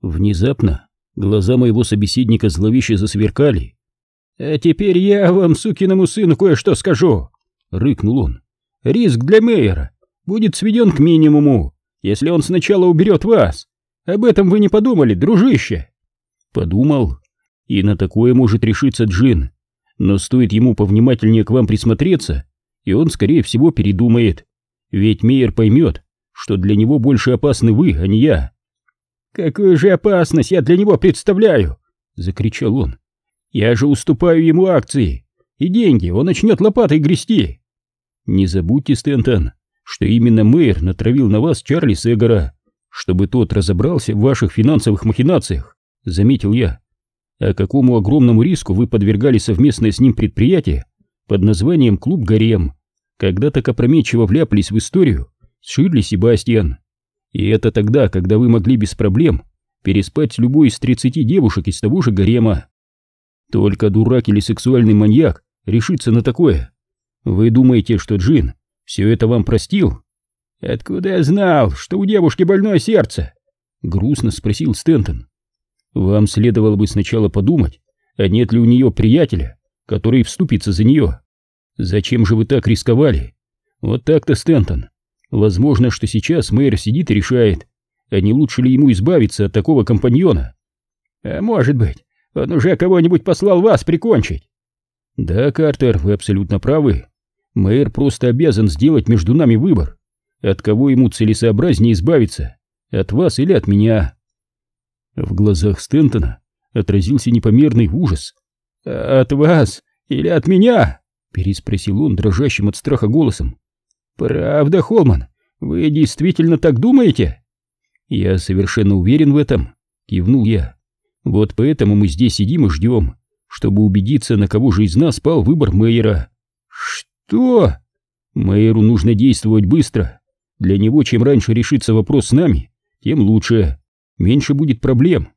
Внезапно глаза моего собеседника зловеще засверкали. «А теперь я вам, сукиному сыну, кое-что скажу!» — рыкнул он. «Риск для Мейера будет сведен к минимуму, если он сначала уберет вас. Об этом вы не подумали, дружище?» «Подумал. И на такое может решиться Джин. Но стоит ему повнимательнее к вам присмотреться, и он, скорее всего, передумает. Ведь Мейер поймет, что для него больше опасны вы, а не я». «Какую же опасность я для него представляю?» — закричал он. «Я же уступаю ему акции, и деньги он начнет лопатой грести». «Не забудьте, Стентон, что именно мэр натравил на вас Чарли Сегара, чтобы тот разобрался в ваших финансовых махинациях», — заметил я. «А какому огромному риску вы подвергали совместное с ним предприятие под названием «Клуб Гарем», когда так опрометчиво вляпались в историю с Ширли Себастьян?» И это тогда, когда вы могли без проблем переспать с любой из 30 девушек из того же гарема. Только дурак или сексуальный маньяк решится на такое. Вы думаете, что Джин все это вам простил? Откуда я знал, что у девушки больное сердце? Грустно спросил Стентон. Вам следовало бы сначала подумать, а нет ли у нее приятеля, который вступится за нее. Зачем же вы так рисковали? Вот так-то, Стентон. Возможно, что сейчас мэр сидит и решает, а не лучше ли ему избавиться от такого компаньона. А может быть, он уже кого-нибудь послал вас прикончить. Да, Картер, вы абсолютно правы. Мэр просто обязан сделать между нами выбор, от кого ему целесообразнее избавиться, от вас или от меня. В глазах Стентона отразился непомерный ужас. «От вас или от меня?» — переспросил он дрожащим от страха голосом. «Правда, Холман, вы действительно так думаете?» «Я совершенно уверен в этом», — кивнул я. «Вот поэтому мы здесь сидим и ждем, чтобы убедиться, на кого же из нас пал выбор мэйера». «Что?» «Мэйеру нужно действовать быстро. Для него чем раньше решится вопрос с нами, тем лучше. Меньше будет проблем».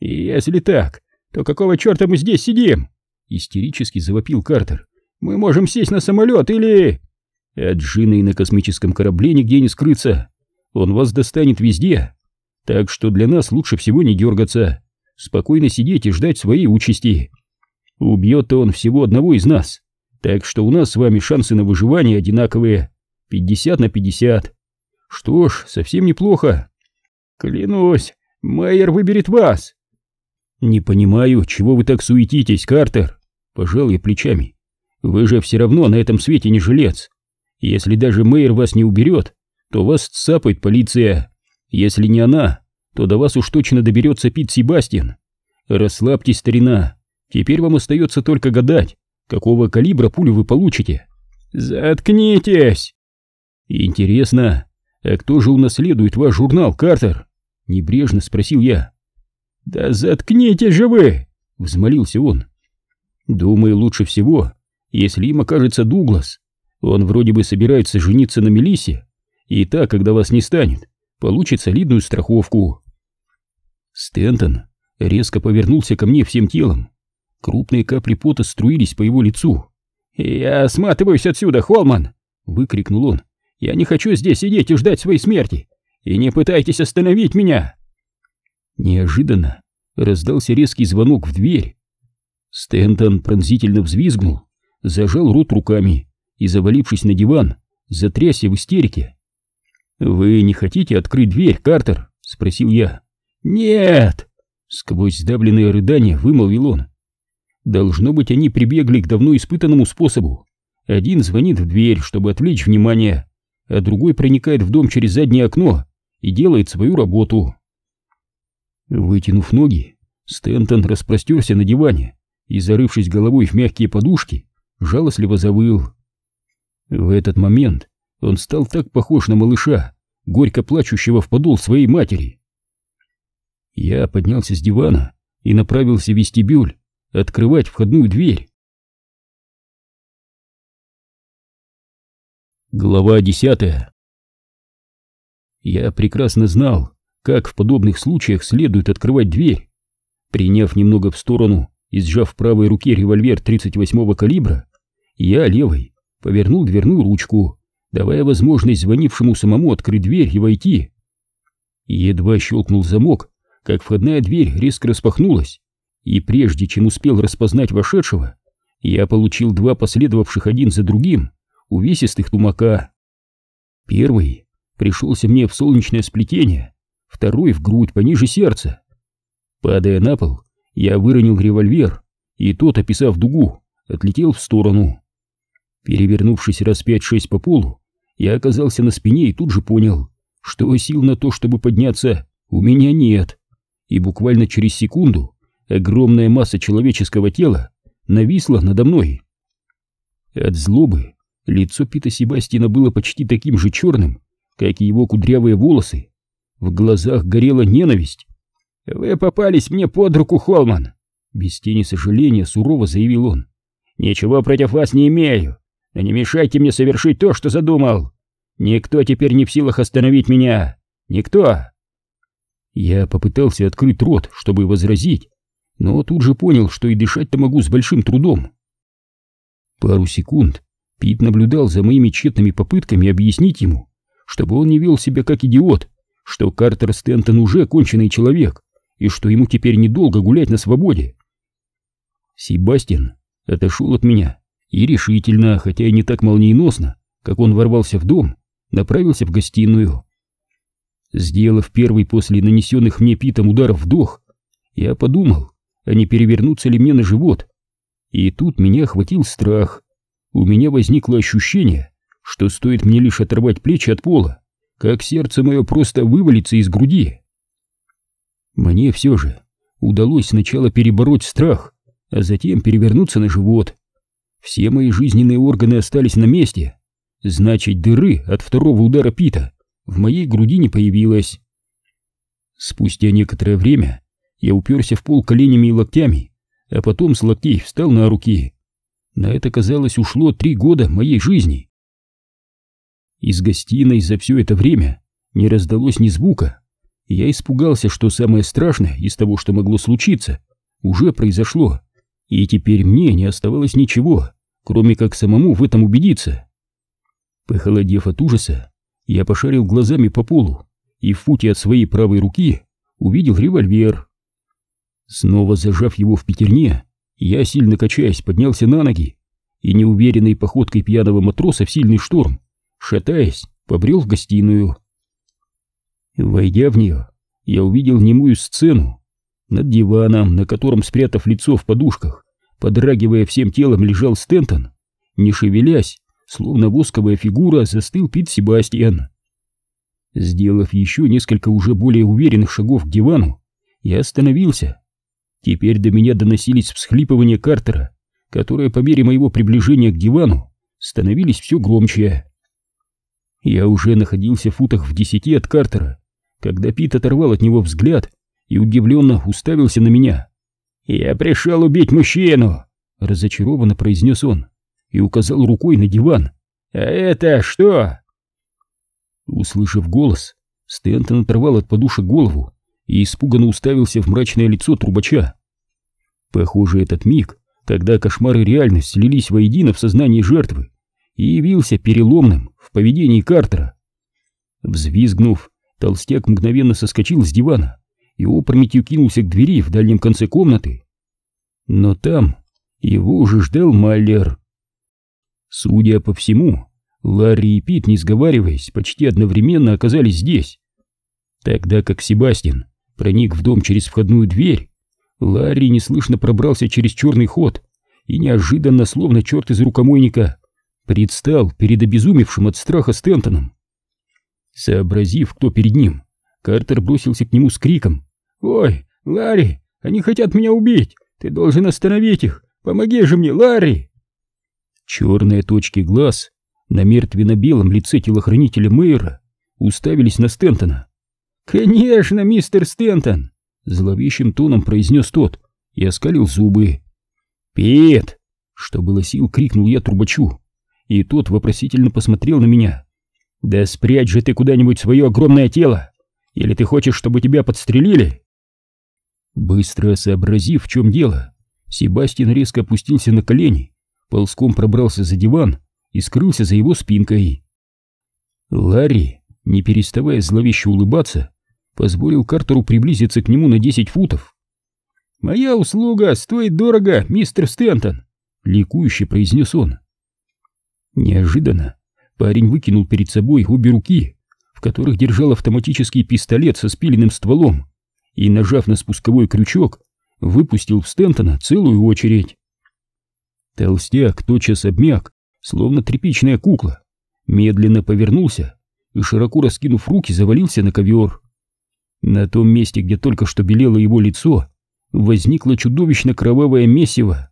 «Если так, то какого черта мы здесь сидим?» Истерически завопил Картер. «Мы можем сесть на самолет или...» От Джина и на космическом корабле нигде не скрыться. Он вас достанет везде. Так что для нас лучше всего не дергаться. Спокойно сидеть и ждать своей участи. Убьет-то он всего одного из нас. Так что у нас с вами шансы на выживание одинаковые. 50 на 50. Что ж, совсем неплохо. Клянусь, Майер выберет вас. Не понимаю, чего вы так суетитесь, Картер. Пожал я плечами. Вы же все равно на этом свете не жилец. Если даже мэр вас не уберет, то вас цапает полиция. Если не она, то до вас уж точно доберется Пит Себастьян. Расслабьтесь, старина. Теперь вам остается только гадать, какого калибра пулю вы получите. Заткнитесь! Интересно, а кто же унаследует ваш журнал, Картер? Небрежно спросил я. Да заткнитесь же вы! Взмолился он. Думаю, лучше всего, если им окажется Дуглас. Он вроде бы собирается жениться на Мелиссе, и так, когда вас не станет, получит солидную страховку. Стентон резко повернулся ко мне всем телом. Крупные капли пота струились по его лицу. «Я сматываюсь отсюда, Холман!» — выкрикнул он. «Я не хочу здесь сидеть и ждать своей смерти! И не пытайтесь остановить меня!» Неожиданно раздался резкий звонок в дверь. Стентон пронзительно взвизгнул, зажал рот руками и, завалившись на диван, затрясся в истерике. «Вы не хотите открыть дверь, Картер?» — спросил я. «Нет!» — сквозь сдавленные рыдания вымолвил он. Должно быть, они прибегли к давно испытанному способу. Один звонит в дверь, чтобы отвлечь внимание, а другой проникает в дом через заднее окно и делает свою работу. Вытянув ноги, Стентон распростерся на диване и, зарывшись головой в мягкие подушки, жалостливо завыл. В этот момент он стал так похож на малыша, горько плачущего в подол своей матери. Я поднялся с дивана и направился в вестибюль открывать входную дверь. Глава десятая Я прекрасно знал, как в подобных случаях следует открывать дверь. Приняв немного в сторону и сжав в правой руке револьвер 38-го калибра, я левой повернул дверную ручку, давая возможность звонившему самому открыть дверь и войти. Едва щелкнул замок, как входная дверь резко распахнулась, и прежде чем успел распознать вошедшего, я получил два последовавших один за другим увесистых тумака. Первый пришелся мне в солнечное сплетение, второй в грудь пониже сердца. Падая на пол, я выронил револьвер, и тот, описав дугу, отлетел в сторону. Перевернувшись раз пять-шесть по полу, я оказался на спине и тут же понял, что сил на то, чтобы подняться, у меня нет. И буквально через секунду огромная масса человеческого тела нависла надо мной. От злобы лицо Пита Себастина было почти таким же черным, как и его кудрявые волосы. В глазах горела ненависть. «Вы попались мне под руку, Холман!» Без тени сожаления сурово заявил он. «Ничего против вас не имею, но не мешайте мне совершить то, что задумал. Никто теперь не в силах остановить меня. Никто!» Я попытался открыть рот, чтобы возразить, но тут же понял, что и дышать-то могу с большим трудом. Пару секунд Пит наблюдал за моими тщетными попытками объяснить ему, чтобы он не вел себя как идиот, что Картер Стентон уже конченый человек, и что ему теперь недолго гулять на свободе. Себастьян отошел от меня и решительно, хотя и не так молниеносно, как он ворвался в дом, направился в гостиную. Сделав первый после нанесенных мне Питом ударов вдох, я подумал, а не перевернуться ли мне на живот. И тут меня охватил страх. У меня возникло ощущение, что стоит мне лишь оторвать плечи от пола, как сердце мое просто вывалится из груди. Мне все же удалось сначала перебороть страх, а затем перевернуться на живот. Все мои жизненные органы остались на месте. Значит, дыры от второго удара Пита в моей груди не появилось. Спустя некоторое время я уперся в пол коленями и локтями, а потом с локтей встал на руки. На это, казалось, ушло три года моей жизни. Из гостиной за все это время не раздалось ни звука. Я испугался, что самое страшное из того, что могло случиться, уже произошло, и теперь мне не оставалось ничего, кроме как самому в этом убедиться. Похолодев от ужаса, я пошарил глазами по полу и в футе от своей правой руки увидел револьвер. Снова зажав его в пятерне, я, сильно качаясь, поднялся на ноги и неуверенной походкой пьяного матроса в сильный шторм, шатаясь, побрел в гостиную. Войдя в нее, я увидел немую сцену. Над диваном, на котором, спрятав лицо в подушках, подрагивая всем телом, лежал Стентон. Не шевелясь, словно восковая фигура, застыл Пит Себастьян. Сделав еще несколько уже более уверенных шагов к дивану, я остановился Теперь до меня доносились всхлипывания Картера, которые по мере моего приближения к дивану становились все громче. Я уже находился в футах в десяти от Картера, когда Пит оторвал от него взгляд и удивленно уставился на меня. «Я пришел убить мужчину!» — разочарованно произнес он и указал рукой на диван. «А это что?» Услышав голос, Стэнтон оторвал от подушек голову и испуганно уставился в мрачное лицо трубача. Похоже, этот миг, когда кошмар и реальность слились воедино в сознании жертвы, и явился переломным в поведении Картера. Взвизгнув, толстяк мгновенно соскочил с дивана и опрометью кинулся к двери в дальнем конце комнаты. Но там его уже ждал Майлер. Судя по всему, Ларри и Пит, не сговариваясь, почти одновременно оказались здесь. Тогда как Себастьян проник в дом через входную дверь, Ларри неслышно пробрался через черный ход и неожиданно, словно черт из рукомойника, предстал перед обезумевшим от страха Стентоном. Сообразив, кто перед ним, Картер бросился к нему с криком «Ой, Ларри, они хотят меня убить! Ты должен остановить их! Помоги же мне, Ларри!» Черные точки глаз на мертвенно-белом лице телохранителя Мэйра уставились на Стентона. «Конечно, мистер Стентон!» — зловещим тоном произнес тот и оскалил зубы. «Пит!» — что было сил, крикнул я трубачу, и тот вопросительно посмотрел на меня. «Да спрячь же ты куда-нибудь свое огромное тело! Или ты хочешь, чтобы тебя подстрелили?» Быстро сообразив, в чем дело, Себастьян резко опустился на колени, ползком пробрался за диван и скрылся за его спинкой. Ларри, не переставая зловеще улыбаться, позволил Картеру приблизиться к нему на 10 футов. «Моя услуга стоит дорого, мистер Стентон!» — ликующе произнес он. Неожиданно парень выкинул перед собой обе руки, в которых держал автоматический пистолет со спиленным стволом, и, нажав на спусковой крючок, выпустил в Стентона целую очередь. Толстяк тотчас обмяк, словно тряпичная кукла, медленно повернулся и, широко раскинув руки, завалился на ковер. На том месте, где только что белело его лицо, возникло чудовищно кровавое месиво.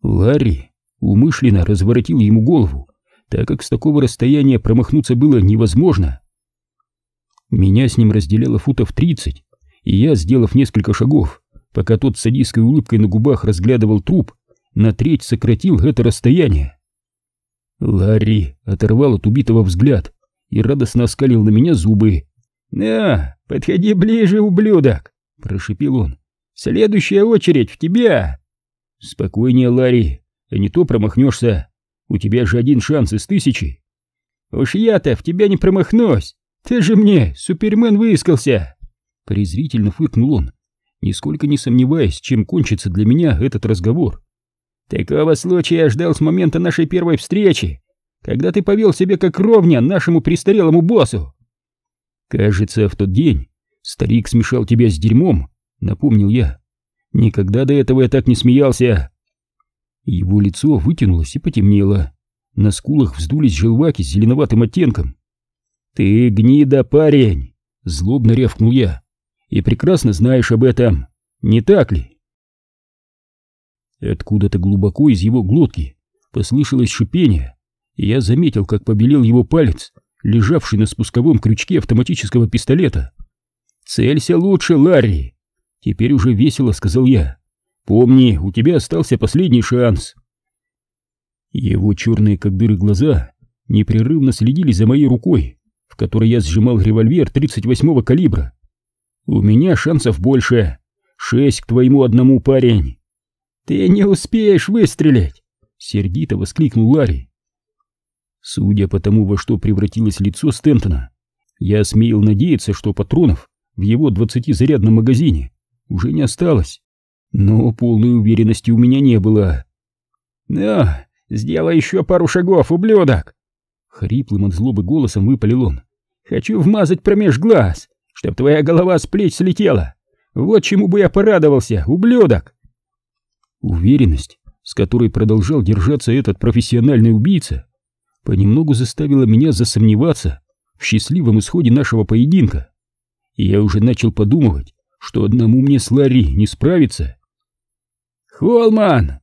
Ларри умышленно разворотил ему голову, так как с такого расстояния промахнуться было невозможно. Меня с ним разделяло футов тридцать, и я, сделав несколько шагов, пока тот с садистской улыбкой на губах разглядывал труп, на треть сократил это расстояние. Ларри оторвал от убитого взгляд и радостно оскалил на меня зубы. «На, подходи ближе, ублюдок!» — прошипел он. «Следующая очередь в тебя!» «Спокойнее, Ларри, а не то промахнешься. У тебя же один шанс из тысячи». «Уж я-то в тебя не промахнусь! Ты же мне, Супермен, выискался!» Презрительно фыркнул он, нисколько не сомневаясь, чем кончится для меня этот разговор. «Такого случая я ждал с момента нашей первой встречи, когда ты повел себя как ровня нашему престарелому боссу. Кажется, в тот день старик смешал тебя с дерьмом, напомнил я. Никогда до этого я так не смеялся. Его лицо вытянулось и потемнело. На скулах вздулись желваки с зеленоватым оттенком. «Ты гнида, парень!» — злобно рявкнул я. «И прекрасно знаешь об этом, не так ли?» Откуда-то глубоко из его глотки послышалось шипение, и я заметил, как побелел его палец, лежавший на спусковом крючке автоматического пистолета. «Целься лучше, Ларри!» Теперь уже весело, сказал я. «Помни, у тебя остался последний шанс!» Его черные, как дыры, глаза непрерывно следили за моей рукой, в которой я сжимал револьвер 38-го калибра. «У меня шансов больше. Шесть к твоему одному, парень!» «Ты не успеешь выстрелить!» — сердито воскликнул Ларри. Судя по тому, во что превратилось лицо Стентона, я смеял надеяться, что патронов в его двадцатизарядном магазине уже не осталось, но полной уверенности у меня не было. «Ну, сделай еще пару шагов, ублюдок!» Хриплым от злобы голосом выпалил он. «Хочу вмазать промеж глаз, чтоб твоя голова с плеч слетела! Вот чему бы я порадовался, ублюдок!» Уверенность, с которой продолжал держаться этот профессиональный убийца, понемногу заставила меня засомневаться в счастливом исходе нашего поединка. И я уже начал подумывать, что одному мне с Ларри не справиться. «Холман!»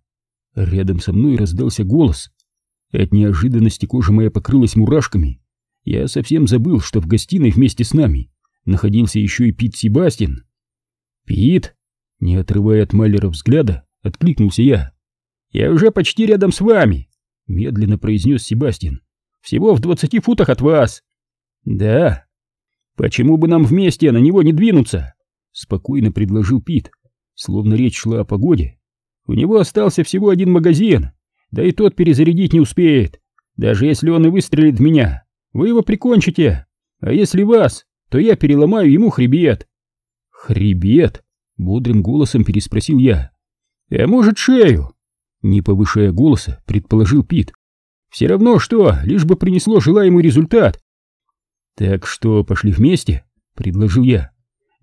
Рядом со мной раздался голос. От неожиданности кожа моя покрылась мурашками. Я совсем забыл, что в гостиной вместе с нами находился еще и Пит Себастьян. «Пит?» Не отрывая от Маллера взгляда, откликнулся я. «Я уже почти рядом с вами!» — медленно произнес Себастьян. «Всего в двадцати футах от вас!» «Да!» «Почему бы нам вместе на него не двинуться?» — спокойно предложил Пит, словно речь шла о погоде. «У него остался всего один магазин, да и тот перезарядить не успеет. Даже если он и выстрелит в меня, вы его прикончите, а если вас, то я переломаю ему хребет». «Хребет?» — бодрым голосом переспросил я. «А может, шею?» Не повышая голоса, предположил Пит. «Все равно что, лишь бы принесло желаемый результат». «Так что, пошли вместе?» — предложил я.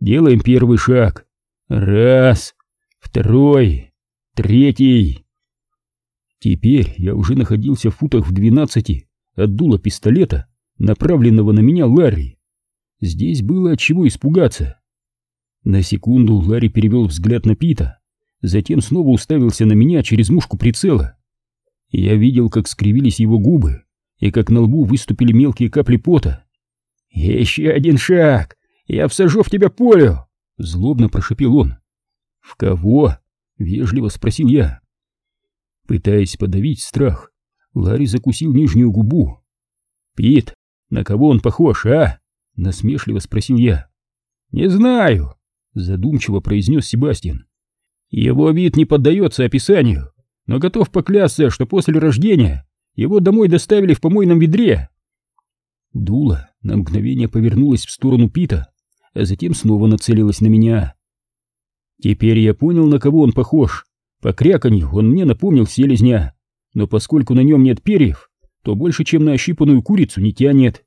«Делаем первый шаг. Раз, второй, третий». Теперь я уже находился в футах в двенадцати от дула пистолета, направленного на меня Ларри. Здесь было от чего испугаться. На секунду Ларри перевел взгляд на Пита, затем снова уставился на меня через мушку прицела. Я видел, как скривились его губы и как на лбу выступили мелкие капли пота. «Еще один шаг! Я всажу в тебя полю!» — злобно прошепел он. «В кого?» — вежливо спросил я. Пытаясь подавить страх, Ларри закусил нижнюю губу. «Пит, на кого он похож, а?» — насмешливо спросил я. «Не знаю», — задумчиво произнес Себастьян. Его вид не поддается описанию, но готов поклясться, что после рождения его домой доставили в помойном ведре. Дуло на мгновение повернулось в сторону Пита, а затем снова нацелилась на меня. Теперь я понял, на кого он похож. По кряканью он мне напомнил селезня, но поскольку на нем нет перьев, то больше, чем на ощипанную курицу, не тянет.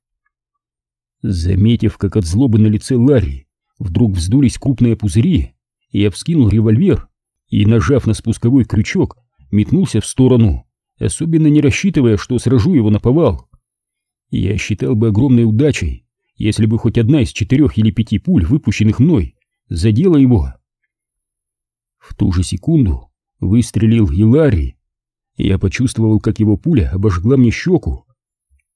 Заметив, как от злобы на лице Ларри вдруг вздулись крупные пузыри, я вскинул револьвер и, нажав на спусковой крючок, метнулся в сторону, особенно не рассчитывая, что сражу его на повал. Я считал бы огромной удачей, если бы хоть одна из четырех или пяти пуль, выпущенных мной, задела его. В ту же секунду выстрелил Еларий. Я почувствовал, как его пуля обожгла мне щеку.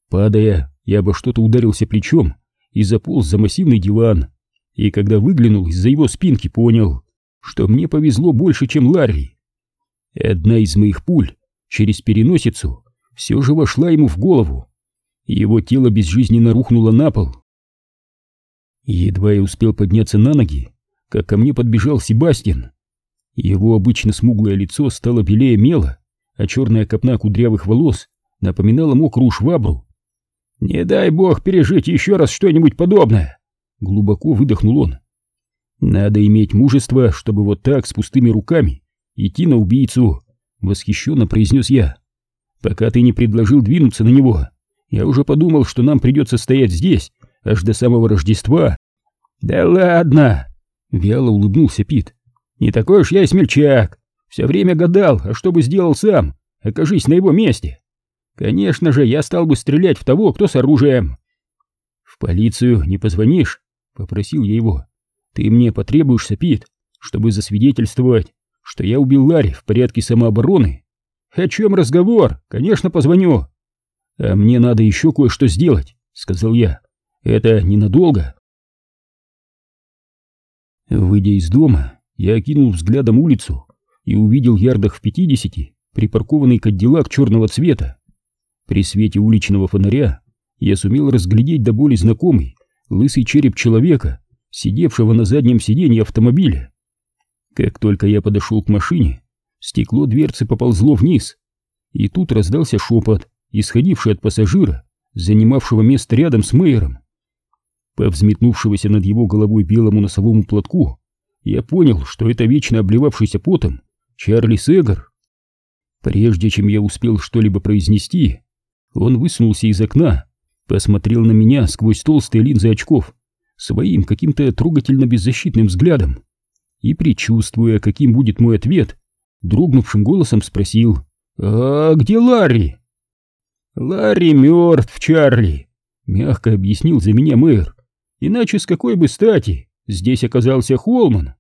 Падая, я обо что-то ударился плечом и заполз за массивный диван, и когда выглянул из-за его спинки, понял, что мне повезло больше, чем Ларри. Одна из моих пуль через переносицу все же вошла ему в голову, и его тело безжизненно рухнуло на пол. Едва я успел подняться на ноги, как ко мне подбежал Себастьян. Его обычно смуглое лицо стало белее мела, а черная копна кудрявых волос напоминала мокрую швабру. «Не дай бог пережить еще раз что-нибудь подобное!» Глубоко выдохнул он. «Надо иметь мужество, чтобы вот так, с пустыми руками, идти на убийцу!» Восхищенно произнес я. «Пока ты не предложил двинуться на него, я уже подумал, что нам придется стоять здесь аж до самого Рождества». «Да ладно!» — вяло улыбнулся Пит. «Не такой уж я и смельчак. Все время гадал, а что бы сделал сам, окажись на его месте. Конечно же, я стал бы стрелять в того, кто с оружием». «В полицию не позвонишь?» — попросил я его. «Ты мне потребуешься, Пит, чтобы засвидетельствовать, что я убил Ларри в порядке самообороны?» «О чем разговор? Конечно, позвоню». «А мне надо еще кое-что сделать», — сказал я. «Это ненадолго». Выйдя из дома, я окинул взглядом улицу и увидел ярдах в пятидесяти припаркованный кадиллак черного цвета. При свете уличного фонаря я сумел разглядеть до боли знакомый лысый череп человека, сидевшего на заднем сиденье автомобиля. Как только я подошел к машине, стекло дверцы поползло вниз, и тут раздался шепот, исходивший от пассажира, занимавшего место рядом с Мейером. По взметнувшегося над его головой белому носовому платку я понял, что это вечно обливавшийся потом Чарли Сегар. Прежде чем я успел что-либо произнести, он высунулся из окна, посмотрел на меня сквозь толстые линзы очков своим каким-то трогательно беззащитным взглядом и, предчувствуя, каким будет мой ответ, дрогнувшим голосом спросил «А где Ларри?» «Ларри мертв, Чарли», — мягко объяснил за меня мэр. Иначе с какой бы стати здесь оказался Холман?